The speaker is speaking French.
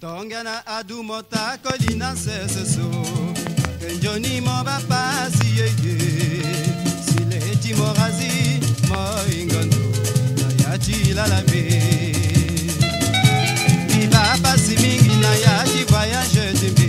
tongana adumota kolina seseso kenjoni mo bapasi yeye. Sileti morazi moingano nayaci lalabe. Bibapasi mingi nayaci voyage dimbi